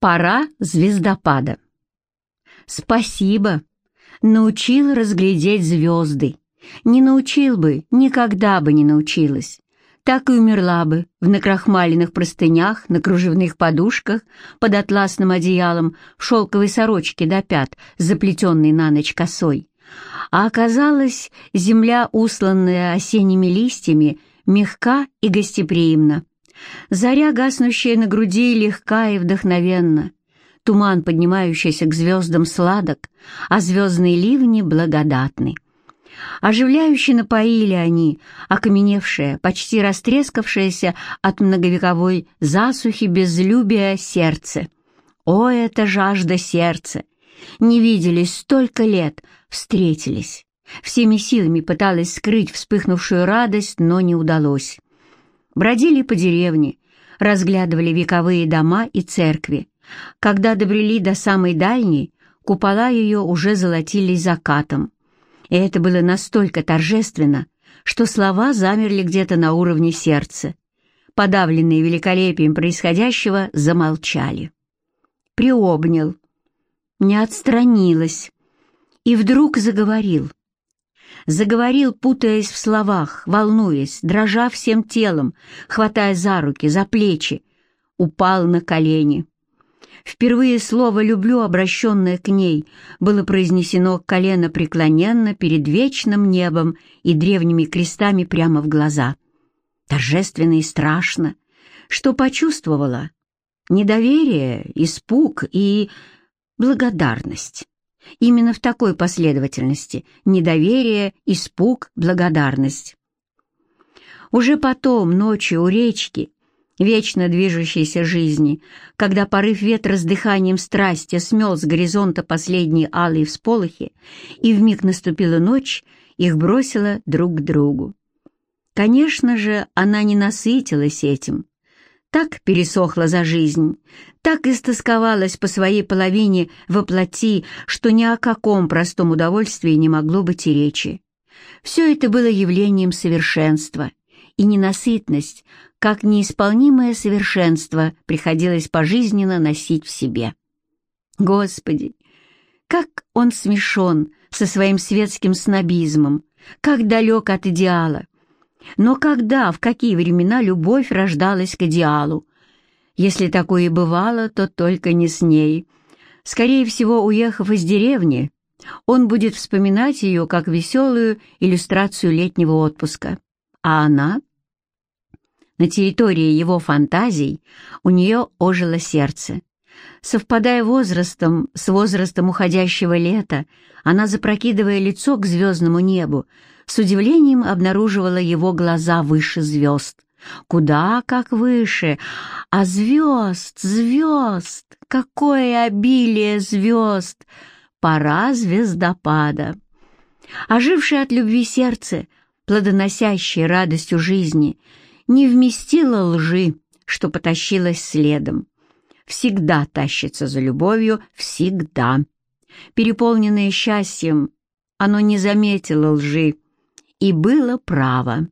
Пора звездопада. Спасибо. Научил разглядеть звезды. Не научил бы, никогда бы не научилась. Так и умерла бы в накрахмаленных простынях, на кружевных подушках, под атласным одеялом, в шелковой сорочке до пят, заплетенной на ночь косой. А оказалось, земля, усланная осенними листьями, мягка и гостеприимна. Заря, гаснущая на груди, легка и вдохновенна. Туман, поднимающийся к звездам, сладок, а звездные ливни благодатны. Оживляюще напоили они, окаменевшее, почти растрескавшееся от многовековой засухи безлюбия сердце. О, это жажда сердца! Не виделись столько лет, встретились. Всеми силами пыталась скрыть вспыхнувшую радость, но не удалось. Бродили по деревне, разглядывали вековые дома и церкви. Когда добрели до самой дальней, купола ее уже золотились закатом. И это было настолько торжественно, что слова замерли где-то на уровне сердца. Подавленные великолепием происходящего, замолчали. Приобнял. Не отстранилась. И вдруг заговорил заговорил, путаясь в словах, волнуясь, дрожа всем телом, хватая за руки, за плечи, упал на колени. Впервые слово «люблю», обращенное к ней, было произнесено колено преклоненно перед вечным небом и древними крестами прямо в глаза. Торжественно и страшно, что почувствовала недоверие, испуг и благодарность. Именно в такой последовательности – недоверие, испуг, благодарность. Уже потом, ночью у речки, вечно движущейся жизни, когда порыв ветра с дыханием страсти смел с горизонта последние алые всполохи, и вмиг наступила ночь, их бросила друг к другу. Конечно же, она не насытилась этим, так пересохла за жизнь, так истосковалась по своей половине воплоти, что ни о каком простом удовольствии не могло быть и речи. Все это было явлением совершенства, и ненасытность, как неисполнимое совершенство, приходилось пожизненно носить в себе. Господи, как он смешон со своим светским снобизмом, как далек от идеала, но когда, в какие времена любовь рождалась к идеалу? Если такое и бывало, то только не с ней. Скорее всего, уехав из деревни, он будет вспоминать ее как веселую иллюстрацию летнего отпуска. А она? На территории его фантазий у нее ожило сердце. Совпадая возрастом с возрастом уходящего лета, она, запрокидывая лицо к звездному небу, с удивлением обнаруживала его глаза выше звезд. Куда как выше, а звезд, звезд, какое обилие звезд! Пора звездопада. Ожившее от любви сердце, плодоносящее радостью жизни, не вместило лжи, что потащилось следом. Всегда тащится за любовью, всегда. Переполненное счастьем, оно не заметило лжи, и было право.